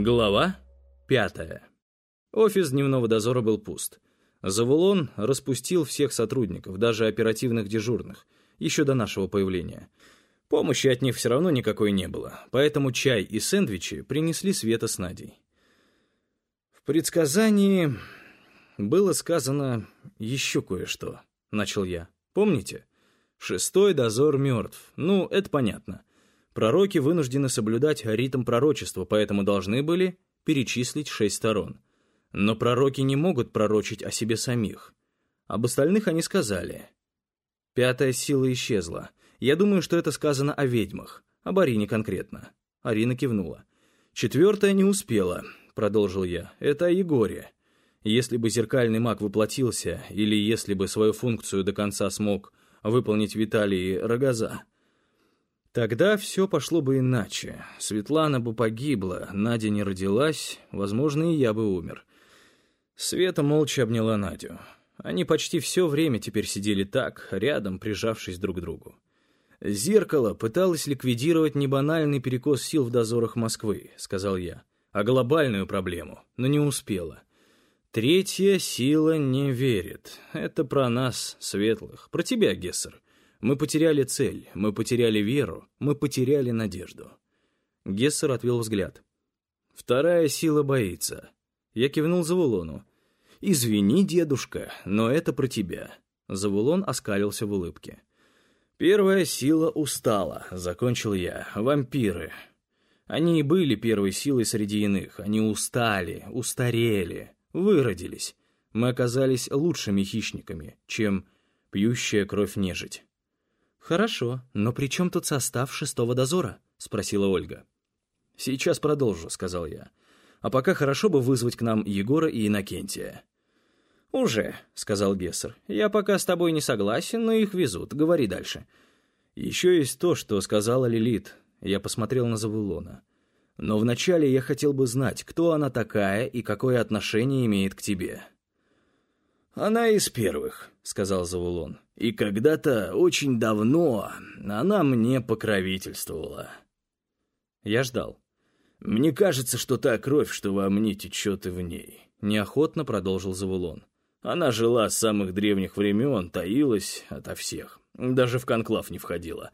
Глава пятая. Офис дневного дозора был пуст. Завулон распустил всех сотрудников, даже оперативных дежурных, еще до нашего появления. Помощи от них все равно никакой не было, поэтому чай и сэндвичи принесли Света с Надей. В предсказании было сказано еще кое-что, начал я. Помните? Шестой дозор мертв. Ну, это понятно. Пророки вынуждены соблюдать ритм пророчества, поэтому должны были перечислить шесть сторон. Но пророки не могут пророчить о себе самих. Об остальных они сказали. Пятая сила исчезла. Я думаю, что это сказано о ведьмах, об Арине конкретно. Арина кивнула. Четвертая не успела, продолжил я. Это о Егоре. Если бы зеркальный маг воплотился, или если бы свою функцию до конца смог выполнить Виталий Рогоза, Тогда все пошло бы иначе. Светлана бы погибла, Надя не родилась, возможно, и я бы умер. Света молча обняла Надю. Они почти все время теперь сидели так, рядом, прижавшись друг к другу. «Зеркало пыталось ликвидировать не банальный перекос сил в дозорах Москвы», — сказал я, — «а глобальную проблему, но не успела. Третья сила не верит. Это про нас, светлых, про тебя, Гессер. Мы потеряли цель, мы потеряли веру, мы потеряли надежду. Гессер отвел взгляд. Вторая сила боится. Я кивнул Завулону. «Извини, дедушка, но это про тебя». Завулон оскалился в улыбке. «Первая сила устала», — закончил я. «Вампиры. Они и были первой силой среди иных. Они устали, устарели, выродились. Мы оказались лучшими хищниками, чем пьющая кровь нежить. «Хорошо, но при чем тут состав шестого дозора?» — спросила Ольга. «Сейчас продолжу», — сказал я. «А пока хорошо бы вызвать к нам Егора и Иннокентия». «Уже», — сказал Гессер. «Я пока с тобой не согласен, но их везут. Говори дальше». «Еще есть то, что сказала Лилит». Я посмотрел на Завулона. «Но вначале я хотел бы знать, кто она такая и какое отношение имеет к тебе». «Она из первых», — сказал Завулон. «И когда-то, очень давно, она мне покровительствовала». Я ждал. «Мне кажется, что та кровь, что во мне, течет и в ней», — неохотно продолжил Завулон. «Она жила с самых древних времен, таилась ото всех, даже в конклав не входила.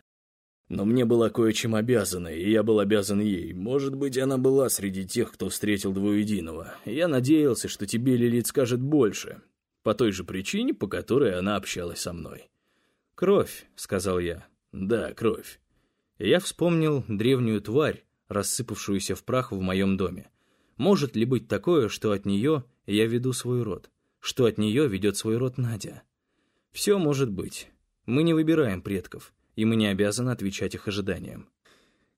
Но мне была кое-чем обязана, и я был обязан ей. Может быть, она была среди тех, кто встретил двуединого. Я надеялся, что тебе Лилит скажет больше, по той же причине, по которой она общалась со мной. «Кровь», — сказал я. «Да, кровь». Я вспомнил древнюю тварь, рассыпавшуюся в прах в моем доме. Может ли быть такое, что от нее я веду свой род? Что от нее ведет свой род Надя? Все может быть. Мы не выбираем предков, и мы не обязаны отвечать их ожиданиям.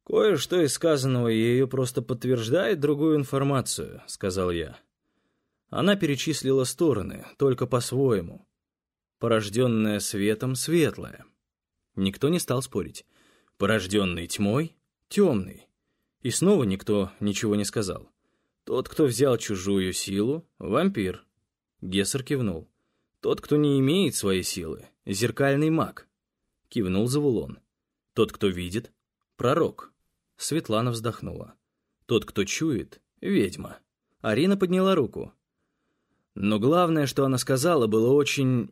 «Кое-что из сказанного ее просто подтверждает другую информацию», — сказал я. Она перечислила стороны, только по-своему. Порожденная светом — светлая. Никто не стал спорить. Порожденный тьмой — темный. И снова никто ничего не сказал. Тот, кто взял чужую силу — вампир. Гессер кивнул. Тот, кто не имеет своей силы — зеркальный маг. Кивнул Завулон. Тот, кто видит — пророк. Светлана вздохнула. Тот, кто чует — ведьма. Арина подняла руку. Но главное, что она сказала, было очень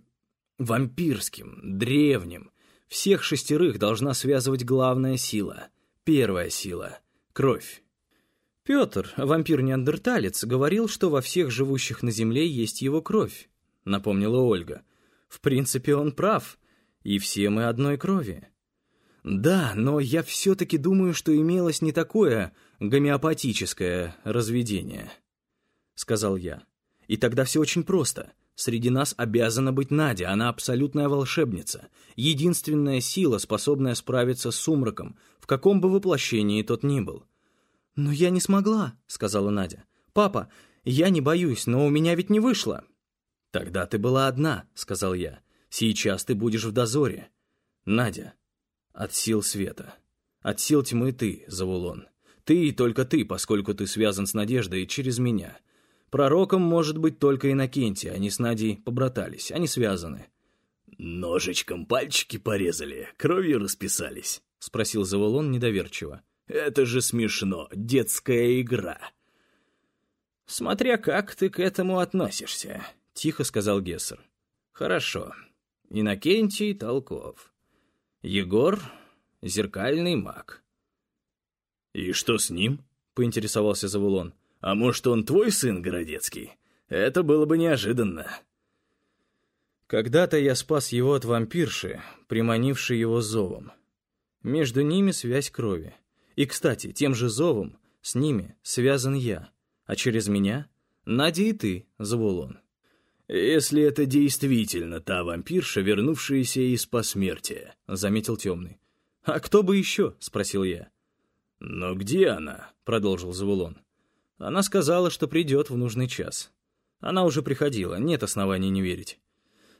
вампирским, древним. Всех шестерых должна связывать главная сила. Первая сила — кровь. Петр, вампир-неандерталец, говорил, что во всех живущих на Земле есть его кровь, напомнила Ольга. В принципе, он прав, и все мы одной крови. Да, но я все-таки думаю, что имелось не такое гомеопатическое разведение, сказал я. И тогда все очень просто. Среди нас обязана быть Надя, она абсолютная волшебница, единственная сила, способная справиться с сумраком, в каком бы воплощении тот ни был. «Но я не смогла», — сказала Надя. «Папа, я не боюсь, но у меня ведь не вышло». «Тогда ты была одна», — сказал я. «Сейчас ты будешь в дозоре». «Надя, от сил света. От сил тьмы ты, Завулон. Ты и только ты, поскольку ты связан с Надеждой через меня. Пророком может быть только Иннокентий, они с Надей побратались, они связаны. «Ножичком пальчики порезали, кровью расписались?» — спросил Заволон недоверчиво. «Это же смешно, детская игра». «Смотря как ты к этому относишься», — тихо сказал Гессер. «Хорошо. Иннокентий Толков. Егор — зеркальный маг». «И что с ним?» — поинтересовался Завулон. «А может, он твой сын, Городецкий? Это было бы неожиданно». Когда-то я спас его от вампирши, приманившей его зовом. Между ними связь крови. И, кстати, тем же зовом с ними связан я, а через меня — Надя и ты, Завулон. «Если это действительно та вампирша, вернувшаяся из посмертия», — заметил темный. «А кто бы еще?» — спросил я. «Но где она?» — продолжил Завулон. Она сказала, что придет в нужный час. Она уже приходила, нет оснований не верить.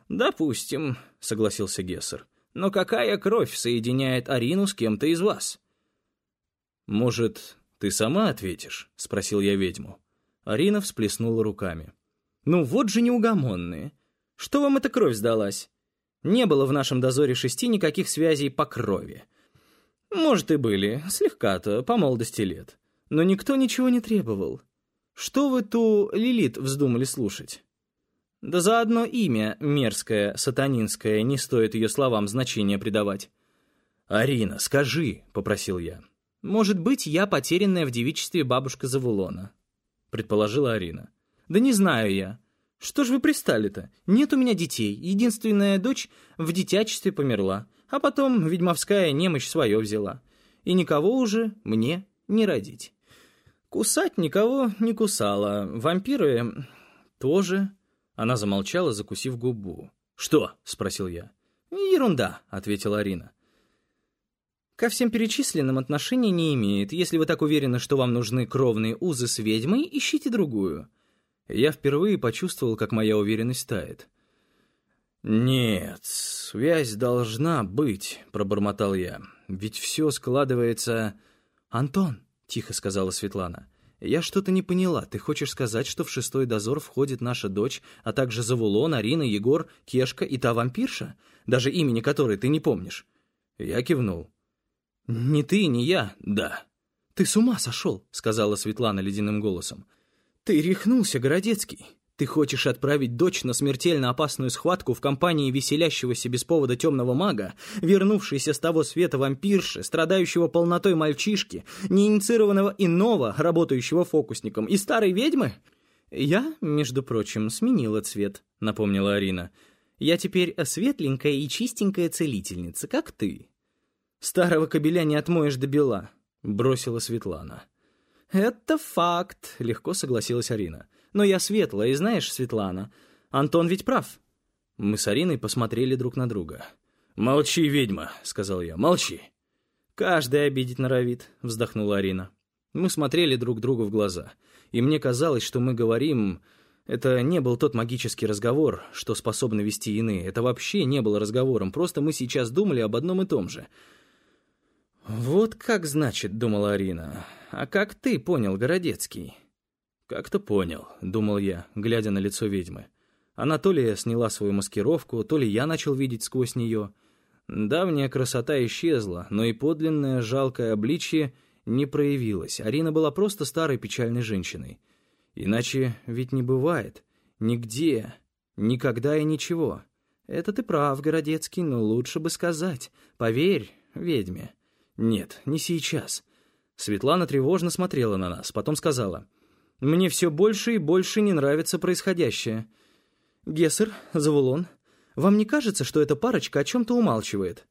«Допустим», — согласился Гессер. «Но какая кровь соединяет Арину с кем-то из вас?» «Может, ты сама ответишь?» — спросил я ведьму. Арина всплеснула руками. «Ну вот же неугомонные. Что вам эта кровь сдалась? Не было в нашем дозоре шести никаких связей по крови. Может, и были, слегка-то, по молодости лет. Но никто ничего не требовал. Что вы ту Лилит вздумали слушать?» Да заодно имя мерзкое, сатанинское, не стоит ее словам значения придавать. «Арина, скажи», — попросил я. «Может быть, я потерянная в девичестве бабушка Завулона», — предположила Арина. «Да не знаю я. Что ж вы пристали-то? Нет у меня детей. Единственная дочь в дитячестве померла, а потом ведьмовская немощь свое взяла. И никого уже мне не родить. Кусать никого не кусала. Вампиры тоже...» Она замолчала, закусив губу. «Что?» — спросил я. «Ерунда», — ответила Арина. «Ко всем перечисленным отношения не имеет. Если вы так уверены, что вам нужны кровные узы с ведьмой, ищите другую». Я впервые почувствовал, как моя уверенность тает. «Нет, связь должна быть», — пробормотал я. «Ведь все складывается...» «Антон», — тихо сказала Светлана, «Я что-то не поняла. Ты хочешь сказать, что в шестой дозор входит наша дочь, а также Завулон, Арина, Егор, Кешка и та вампирша, даже имени которой ты не помнишь?» Я кивнул. «Не ты, не я, да». «Ты с ума сошел», — сказала Светлана ледяным голосом. «Ты рехнулся, Городецкий. Ты хочешь отправить дочь на смертельно опасную схватку в компании веселящегося без повода темного мага, вернувшейся с того света вампирши, страдающего полнотой мальчишки, неинициированного иного, работающего фокусником, и старой ведьмы? Я, между прочим, сменила цвет, напомнила Арина. Я теперь светленькая и чистенькая целительница, как ты. Старого кобеля не отмоешь до бела, бросила Светлана. «Это факт», — легко согласилась Арина. Но я светлая, и знаешь, Светлана, Антон ведь прав». Мы с Ариной посмотрели друг на друга. «Молчи, ведьма», — сказал я, — «молчи». «Каждый обидеть норовит», — вздохнула Арина. Мы смотрели друг другу в глаза, и мне казалось, что мы говорим... Это не был тот магический разговор, что способны вести иные. Это вообще не было разговором, просто мы сейчас думали об одном и том же. «Вот как значит», — думала Арина. «А как ты понял, Городецкий?» «Как-то понял», — думал я, глядя на лицо ведьмы. Она то ли сняла свою маскировку, то ли я начал видеть сквозь нее. Давняя красота исчезла, но и подлинное жалкое обличье не проявилось. Арина была просто старой печальной женщиной. Иначе ведь не бывает. Нигде. Никогда и ничего. Это ты прав, Городецкий, но лучше бы сказать. Поверь, ведьме. Нет, не сейчас. Светлана тревожно смотрела на нас, потом сказала — мне все больше и больше не нравится происходящее. Гессер, Завулон, вам не кажется, что эта парочка о чем-то умалчивает?»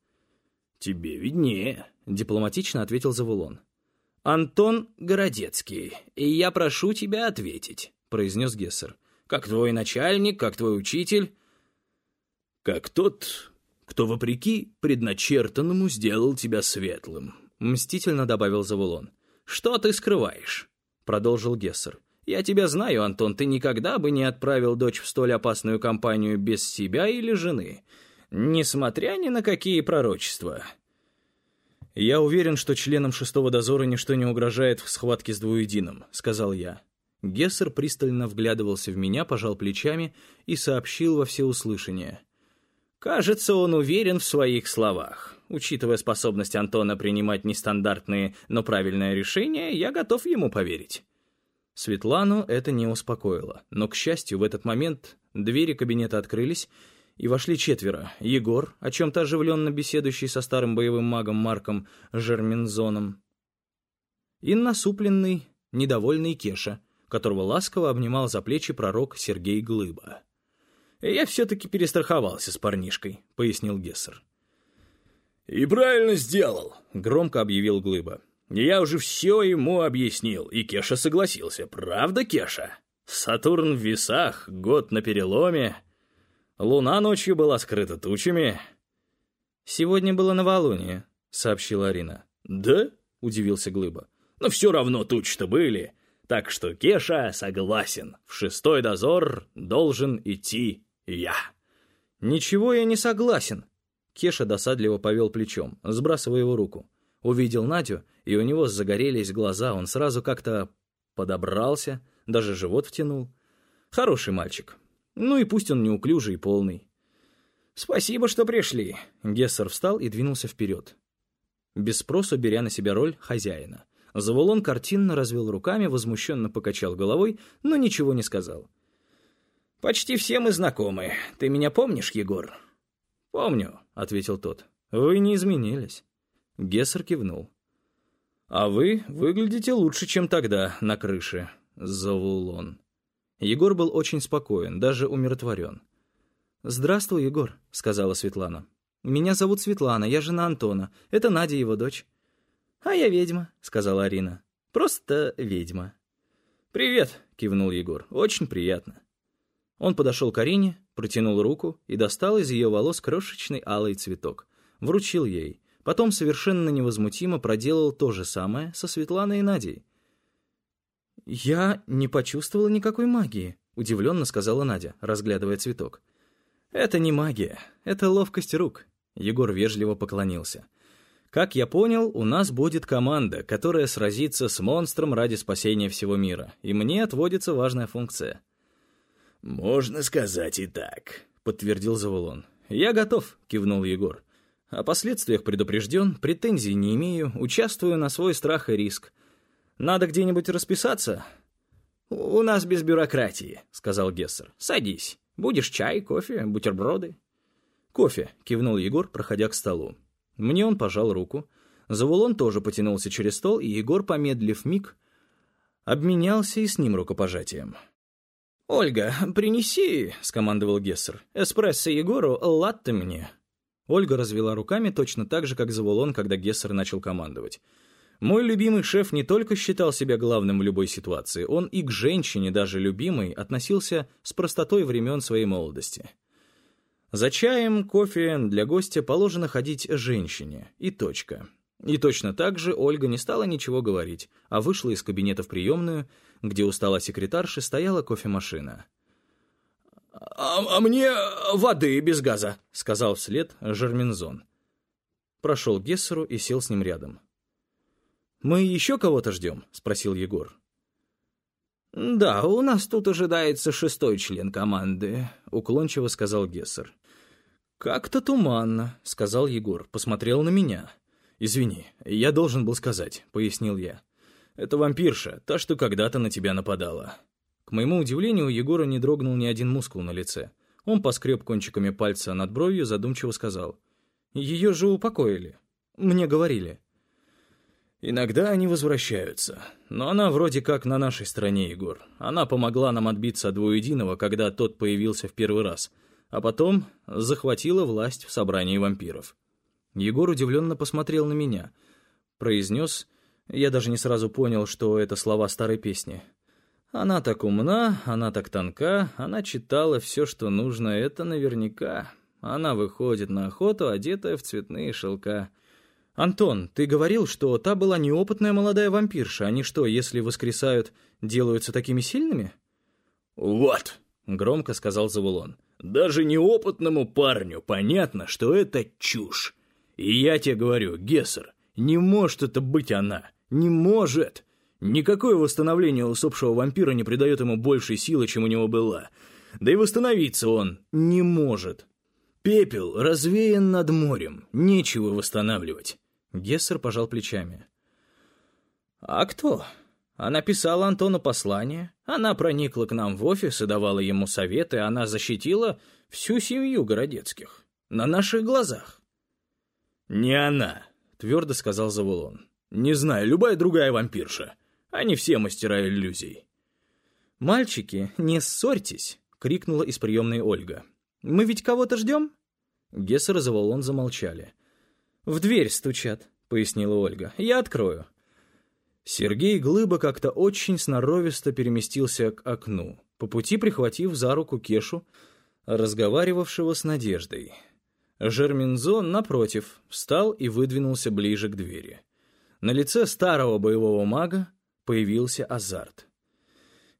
«Тебе виднее», — дипломатично ответил Завулон. «Антон Городецкий, и я прошу тебя ответить», — произнес Гессер. «Как твой начальник, как твой учитель». «Как тот, кто, вопреки предначертанному, сделал тебя светлым», — мстительно добавил Завулон. «Что ты скрываешь?» — продолжил Гессер. «Я тебя знаю, Антон, ты никогда бы не отправил дочь в столь опасную компанию без себя или жены, несмотря ни на какие пророчества». «Я уверен, что членам шестого дозора ничто не угрожает в схватке с двуединым», — сказал я. Гессер пристально вглядывался в меня, пожал плечами и сообщил во всеуслышание. «Кажется, он уверен в своих словах. Учитывая способность Антона принимать нестандартные, но правильные решения, я готов ему поверить». Светлану это не успокоило, но, к счастью, в этот момент двери кабинета открылись, и вошли четверо. Егор, о чем-то оживленно беседующий со старым боевым магом Марком Жермензоном, и насупленный, недовольный Кеша, которого ласково обнимал за плечи пророк Сергей Глыба. «Я все-таки перестраховался с парнишкой», — пояснил Гессер. «И правильно сделал», — громко объявил Глыба. «Я уже все ему объяснил, и Кеша согласился. Правда, Кеша? Сатурн в весах, год на переломе. Луна ночью была скрыта тучами». «Сегодня было новолуние», — сообщила Арина. «Да?» — удивился Глыба. «Но все равно тучи-то были. Так что Кеша согласен. В шестой дозор должен идти я». «Ничего я не согласен», Кеша досадливо повел плечом, сбрасывая его руку. Увидел Надю, и у него загорелись глаза, он сразу как-то подобрался, даже живот втянул. Хороший мальчик. Ну и пусть он неуклюжий и полный. «Спасибо, что пришли». Гессер встал и двинулся вперед. Без спросу беря на себя роль хозяина. Завулон картинно развел руками, возмущенно покачал головой, но ничего не сказал. «Почти все мы знакомы. Ты меня помнишь, Егор?» «Помню», — ответил тот. «Вы не изменились». Гессер кивнул. «А вы выглядите лучше, чем тогда на крыше, Завулон». Егор был очень спокоен, даже умиротворен. «Здравствуй, Егор», — сказала Светлана. «Меня зовут Светлана, я жена Антона. Это Надя, его дочь». «А я ведьма», — сказала Арина. «Просто ведьма». «Привет», — кивнул Егор. «Очень приятно». Он подошел к Арине, протянул руку и достал из ее волос крошечный алый цветок. Вручил ей. Потом совершенно невозмутимо проделал то же самое со Светланой и Надей. «Я не почувствовала никакой магии», — удивленно сказала Надя, разглядывая цветок. «Это не магия, это ловкость рук», — Егор вежливо поклонился. «Как я понял, у нас будет команда, которая сразится с монстром ради спасения всего мира, и мне отводится важная функция». «Можно сказать и так», — подтвердил Завулон. «Я готов», — кивнул Егор. «О последствиях предупрежден, претензий не имею, участвую на свой страх и риск. Надо где-нибудь расписаться?» «У нас без бюрократии», — сказал Гессер. «Садись. Будешь чай, кофе, бутерброды?» «Кофе», — кивнул Егор, проходя к столу. Мне он пожал руку. Завулон тоже потянулся через стол, и Егор, помедлив миг, обменялся и с ним рукопожатием. «Ольга, принеси», — скомандовал Гессер, — «эспрессо Егору, латте мне». Ольга развела руками точно так же, как Завулон, когда Гессер начал командовать. Мой любимый шеф не только считал себя главным в любой ситуации, он и к женщине, даже любимой, относился с простотой времен своей молодости. За чаем, кофе для гостя положено ходить женщине, и точка. И точно так же Ольга не стала ничего говорить, а вышла из кабинета в приемную, где у стола секретарши стояла кофемашина. «А, а мне воды без газа», — сказал вслед Жермензон. Прошел Гессеру и сел с ним рядом. «Мы еще кого-то ждем?» — спросил Егор. «Да, у нас тут ожидается шестой член команды», — уклончиво сказал Гессер. «Как-то туманно», — сказал Егор, посмотрел на меня. «Извини, я должен был сказать», — пояснил я. «Это вампирша, та, что когда-то на тебя нападала». К моему удивлению, Егора не дрогнул ни один мускул на лице. Он поскреб кончиками пальца над бровью, задумчиво сказал. «Ее же упокоили. Мне говорили». «Иногда они возвращаются. Но она вроде как на нашей стороне, Егор. Она помогла нам отбиться от двуединого, когда тот появился в первый раз, а потом захватила власть в собрании вампиров». Егор удивленно посмотрел на меня. Произнес, я даже не сразу понял, что это слова старой песни. Она так умна, она так тонка, она читала все, что нужно, это наверняка. Она выходит на охоту, одетая в цветные шелка. «Антон, ты говорил, что та была неопытная молодая вампирша. Они что, если воскресают, делаются такими сильными?» «Вот», — громко сказал Завулон. «Даже неопытному парню понятно, что это чушь. И я тебе говорю, Гессер, не может это быть она. Не может. Никакое восстановление усопшего вампира не придает ему большей силы, чем у него была. Да и восстановиться он не может. Пепел развеян над морем. Нечего восстанавливать. Гессер пожал плечами. «А кто? Она писала Антону послание, она проникла к нам в офис и давала ему советы, она защитила всю семью Городецких. На наших глазах. «Не она», — твердо сказал Завулон. «Не знаю, любая другая вампирша. Они все мастера иллюзий». «Мальчики, не ссорьтесь!» — крикнула из приемной Ольга. «Мы ведь кого-то ждем?» Гессер и Заволон замолчали. «В дверь стучат», — пояснила Ольга. «Я открою». Сергей Глыба как-то очень сноровисто переместился к окну, по пути прихватив за руку Кешу, разговаривавшего с Надеждой. Жермензон, напротив, встал и выдвинулся ближе к двери. На лице старого боевого мага появился азарт.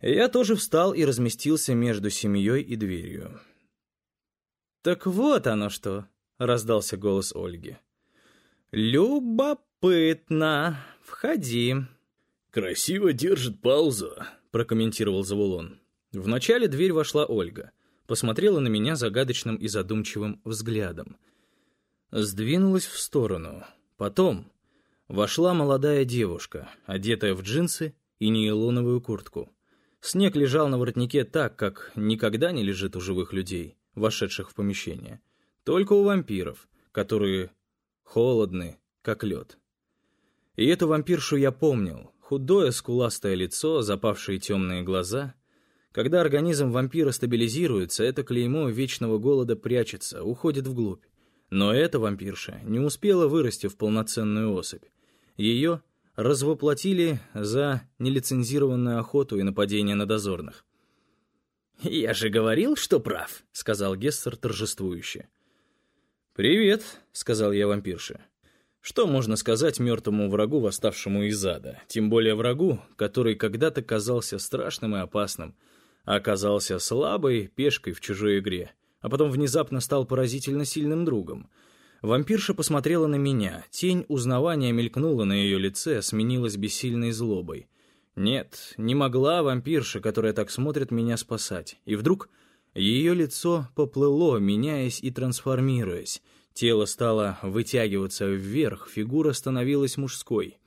Я тоже встал и разместился между семьей и дверью. «Так вот оно что!» — раздался голос Ольги. «Любопытно! Входи!» «Красиво держит паузу», — прокомментировал Завулон. Вначале дверь вошла Ольга. Посмотрела на меня загадочным и задумчивым взглядом. Сдвинулась в сторону. Потом вошла молодая девушка, одетая в джинсы и нейлоновую куртку. Снег лежал на воротнике так, как никогда не лежит у живых людей вошедших в помещение. Только у вампиров, которые холодны, как лед. И эту вампиршу я помнил. Худое, скуластое лицо, запавшие темные глаза. Когда организм вампира стабилизируется, это клеймо вечного голода прячется, уходит вглубь. Но эта вампирша не успела вырасти в полноценную особь. Ее развоплотили за нелицензированную охоту и нападение на дозорных. «Я же говорил, что прав», — сказал Гессер торжествующе. «Привет», — сказал я вампирше. Что можно сказать мертвому врагу, восставшему из ада? Тем более врагу, который когда-то казался страшным и опасным, оказался слабой пешкой в чужой игре, а потом внезапно стал поразительно сильным другом. Вампирша посмотрела на меня, тень узнавания мелькнула на ее лице, сменилась бессильной злобой. Нет, не могла вампирша, которая так смотрит, меня спасать. И вдруг ее лицо поплыло, меняясь и трансформируясь. Тело стало вытягиваться вверх, фигура становилась мужской.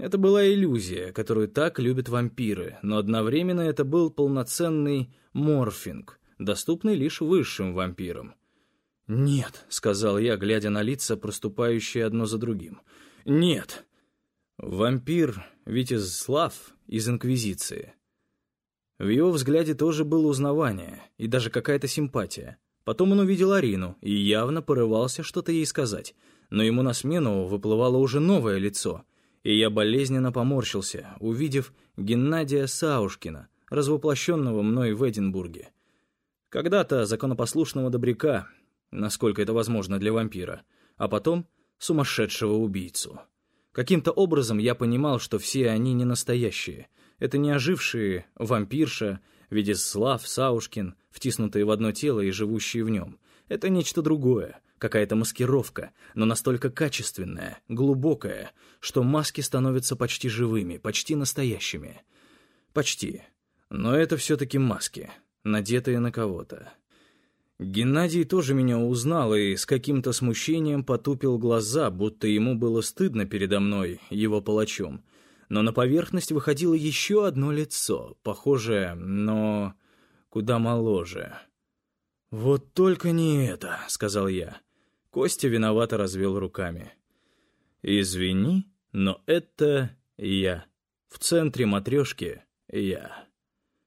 Это была иллюзия, которую так любят вампиры, но одновременно это был полноценный морфинг, доступный лишь высшим вампирам. «Нет», — сказал я, глядя на лица, проступающие одно за другим. «Нет». Вампир Витязслав из Инквизиции. В его взгляде тоже было узнавание и даже какая-то симпатия. Потом он увидел Арину и явно порывался что-то ей сказать, но ему на смену выплывало уже новое лицо, и я болезненно поморщился, увидев Геннадия Саушкина, развоплощенного мной в Эдинбурге. Когда-то законопослушного добряка, насколько это возможно для вампира, а потом сумасшедшего убийцу. Каким-то образом я понимал, что все они не настоящие. Это не ожившие вампирша, Ведислав, Саушкин, втиснутые в одно тело и живущие в нем. Это нечто другое, какая-то маскировка, но настолько качественная, глубокая, что маски становятся почти живыми, почти настоящими. Почти. Но это все-таки маски, надетые на кого-то. Геннадий тоже меня узнал и с каким-то смущением потупил глаза, будто ему было стыдно передо мной, его палачом. Но на поверхность выходило еще одно лицо, похожее, но куда моложе. «Вот только не это», — сказал я. Костя виновато развел руками. «Извини, но это я. В центре матрешки я».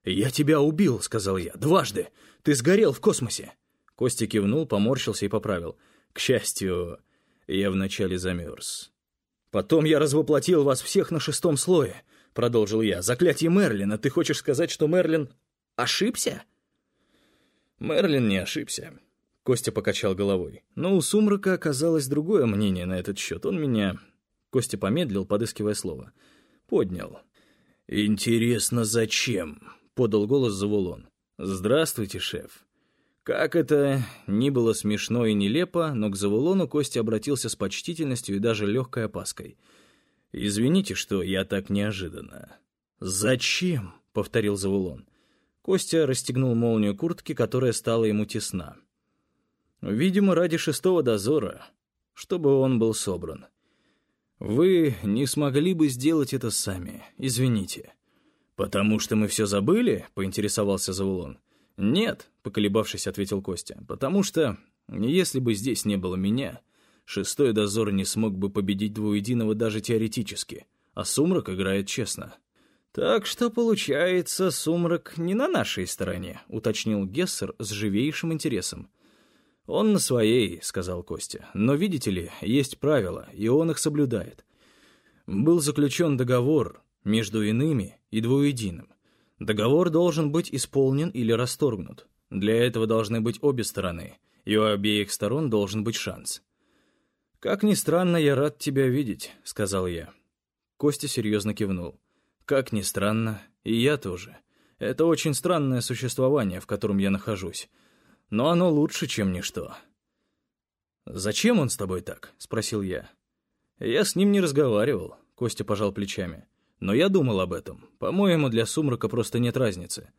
«Я тебя убил», — сказал я, — «дважды. Ты сгорел в космосе». Костя кивнул, поморщился и поправил. «К счастью, я вначале замерз». «Потом я развоплотил вас всех на шестом слое», — продолжил я. «Заклятие Мерлина. Ты хочешь сказать, что Мерлин ошибся?» Мерлин не ошибся. Костя покачал головой. Но у Сумрака оказалось другое мнение на этот счет. Он меня... Костя помедлил, подыскивая слово. Поднял. «Интересно, зачем?» — подал голос Завулон. «Здравствуйте, шеф. Как это ни было смешно и нелепо, но к Завулону Костя обратился с почтительностью и даже легкой опаской. «Извините, что я так неожиданно». «Зачем?» — повторил Завулон. Костя расстегнул молнию куртки, которая стала ему тесна. «Видимо, ради шестого дозора, чтобы он был собран. «Вы не смогли бы сделать это сами, извините». «Потому что мы все забыли?» — поинтересовался Завулон. «Нет», — поколебавшись, ответил Костя, «потому что, если бы здесь не было меня, шестой дозор не смог бы победить двуединого даже теоретически, а Сумрак играет честно». «Так что, получается, Сумрак не на нашей стороне», — уточнил Гессер с живейшим интересом. «Он на своей», — сказал Костя. «Но, видите ли, есть правила, и он их соблюдает. Был заключен договор между иными и двуединым. Договор должен быть исполнен или расторгнут. Для этого должны быть обе стороны, и у обеих сторон должен быть шанс. «Как ни странно, я рад тебя видеть», — сказал я. Костя серьезно кивнул. «Как ни странно, и я тоже. Это очень странное существование, в котором я нахожусь. Но оно лучше, чем ничто». «Зачем он с тобой так?» — спросил я. «Я с ним не разговаривал», — Костя пожал плечами. Но я думал об этом. По-моему, для сумрака просто нет разницы.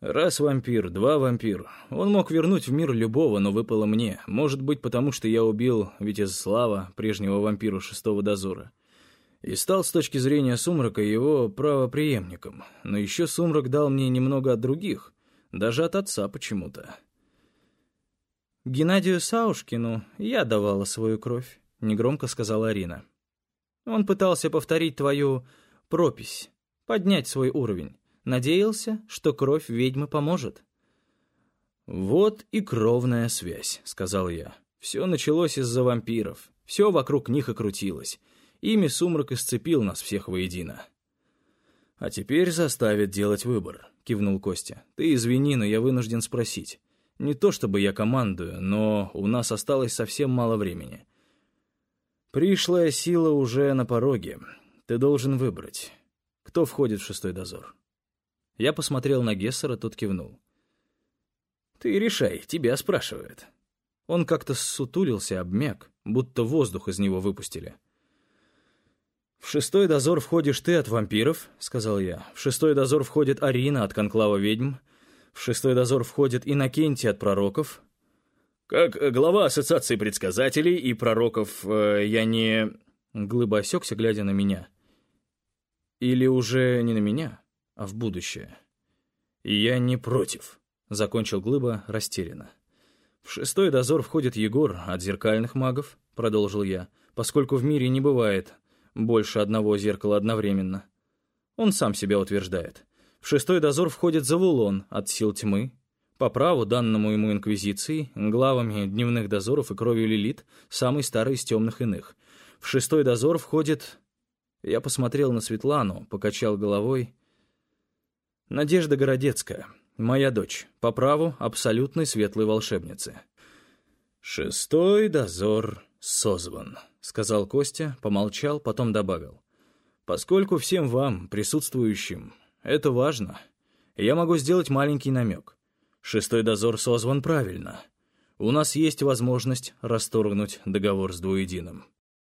Раз вампир, два вампир. Он мог вернуть в мир любого, но выпало мне. Может быть, потому что я убил Витязслава, прежнего вампира шестого дозора. И стал с точки зрения сумрака его правопреемником. Но еще сумрак дал мне немного от других. Даже от отца почему-то. «Геннадию Саушкину я давала свою кровь», — негромко сказала Арина. «Он пытался повторить твою пропись, поднять свой уровень. Надеялся, что кровь ведьмы поможет. «Вот и кровная связь», — сказал я. «Все началось из-за вампиров. Все вокруг них и крутилось. Ими сумрак исцепил нас всех воедино». «А теперь заставит делать выбор», — кивнул Костя. «Ты извини, но я вынужден спросить. Не то чтобы я командую, но у нас осталось совсем мало времени. Пришлая сила уже на пороге. Ты должен выбрать, кто входит в шестой дозор. Я посмотрел на Гессера, тот кивнул. Ты решай, тебя спрашивают. Он как-то ссутулился, обмяк, будто воздух из него выпустили. «В шестой дозор входишь ты от вампиров», — сказал я. «В шестой дозор входит Арина от конклава ведьм. В шестой дозор входит Иннокентий от пророков». «Как глава Ассоциации предсказателей и пророков э, я не...» Глыба осекся, глядя на меня. Или уже не на меня, а в будущее. Я не против, закончил Глыба растерянно. В шестой дозор входит Егор от зеркальных магов, продолжил я, поскольку в мире не бывает больше одного зеркала одновременно. Он сам себя утверждает. В шестой дозор входит Завулон от сил тьмы. По праву, данному ему Инквизицией, главами дневных дозоров и кровью Лилит, самый старый из темных иных. В шестой дозор входит я посмотрел на Светлану, покачал головой. Надежда Городецкая, моя дочь, по праву абсолютной светлой волшебницы. «Шестой дозор созван», — сказал Костя, помолчал, потом добавил. «Поскольку всем вам, присутствующим, это важно, я могу сделать маленький намек. Шестой дозор созван правильно. У нас есть возможность расторгнуть договор с двуединым».